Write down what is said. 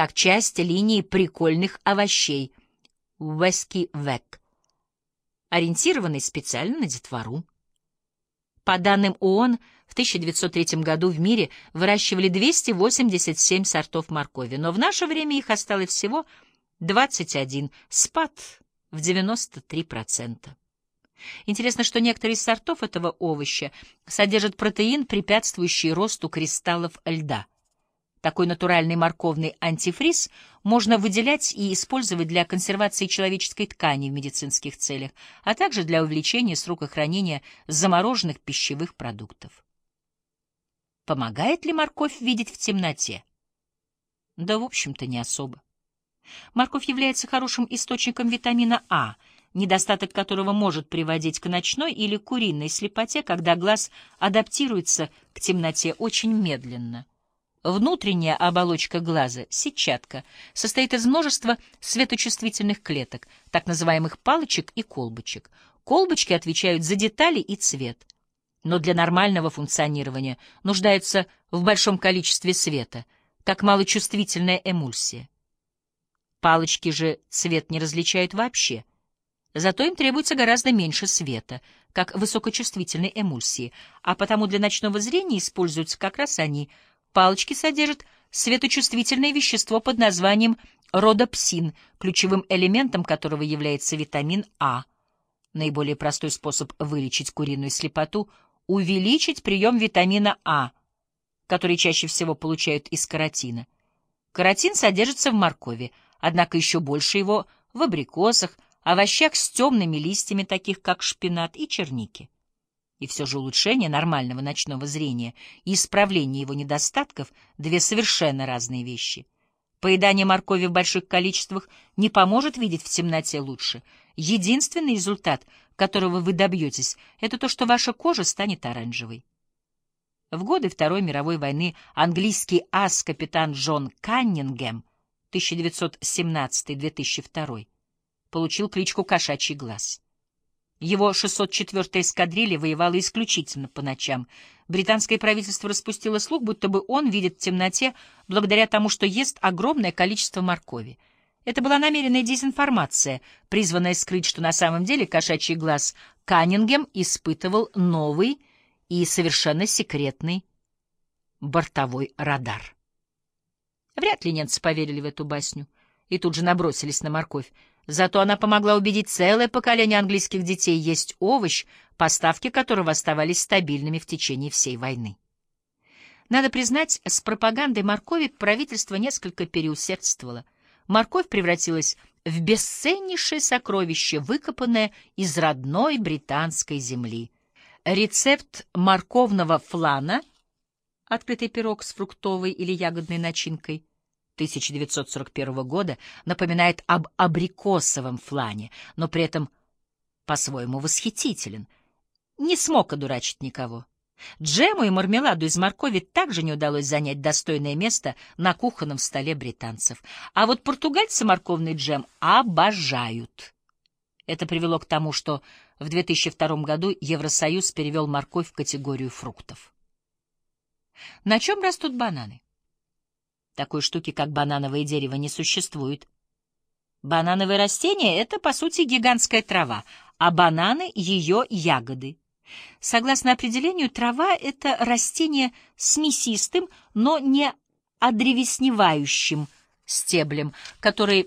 как часть линии прикольных овощей Вески Век, ориентированной специально на детвору. По данным ООН, в 1903 году в мире выращивали 287 сортов моркови, но в наше время их осталось всего 21, спад в 93%. Интересно, что некоторые из сортов этого овоща содержат протеин, препятствующий росту кристаллов льда. Такой натуральный морковный антифриз можно выделять и использовать для консервации человеческой ткани в медицинских целях, а также для увеличения срока хранения замороженных пищевых продуктов. Помогает ли морковь видеть в темноте? Да, в общем-то, не особо. Морковь является хорошим источником витамина А, недостаток которого может приводить к ночной или куриной слепоте, когда глаз адаптируется к темноте очень медленно. Внутренняя оболочка глаза, сетчатка, состоит из множества светочувствительных клеток, так называемых палочек и колбочек. Колбочки отвечают за детали и цвет, но для нормального функционирования нуждаются в большом количестве света, как малочувствительная эмульсия. Палочки же цвет не различают вообще, зато им требуется гораздо меньше света, как высокочувствительной эмульсии, а потому для ночного зрения используются как раз они — Палочки содержат светочувствительное вещество под названием родопсин, ключевым элементом которого является витамин А. Наиболее простой способ вылечить куриную слепоту — увеличить прием витамина А, который чаще всего получают из каротина. Каротин содержится в моркови, однако еще больше его в абрикосах, овощах с темными листьями, таких как шпинат и черники. И все же улучшение нормального ночного зрения и исправление его недостатков — две совершенно разные вещи. Поедание моркови в больших количествах не поможет видеть в темноте лучше. Единственный результат, которого вы добьетесь, это то, что ваша кожа станет оранжевой. В годы Второй мировой войны английский ас капитан Джон Каннингем 1917-2002 получил кличку «Кошачий глаз». Его 604-я эскадрилья воевала исключительно по ночам. Британское правительство распустило слух, будто бы он видит в темноте благодаря тому, что ест огромное количество моркови. Это была намеренная дезинформация, призванная скрыть, что на самом деле кошачий глаз Каннингем испытывал новый и совершенно секретный бортовой радар. Вряд ли немцы поверили в эту басню и тут же набросились на морковь. Зато она помогла убедить целое поколение английских детей есть овощ, поставки которого оставались стабильными в течение всей войны. Надо признать, с пропагандой моркови правительство несколько переусердствовало. Морковь превратилась в бесценнейшее сокровище, выкопанное из родной британской земли. Рецепт морковного флана, открытый пирог с фруктовой или ягодной начинкой, 1941 года напоминает об абрикосовом флане, но при этом по-своему восхитителен. Не смог одурачить никого. Джему и мармеладу из моркови также не удалось занять достойное место на кухонном столе британцев. А вот португальцы морковный джем обожают. Это привело к тому, что в 2002 году Евросоюз перевел морковь в категорию фруктов. На чем растут бананы? Такой штуки, как банановое дерево, не существует. Банановое растение — это, по сути, гигантская трава, а бананы — ее ягоды. Согласно определению, трава — это растение с мясистым, но не одревесневающим стеблем, который